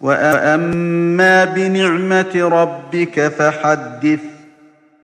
وأما بنعمة ربك فحدث